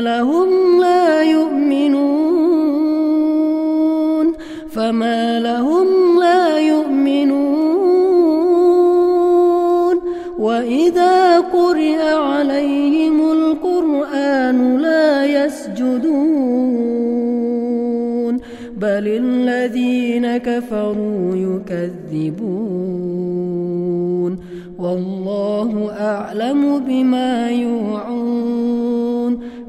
لهم لا يؤمنون فما لهم لا يؤمنون وإذا قرئ عليهم القرآن لا يسجدون بل الذين كفروا يكذبون والله أعلم بما يوعون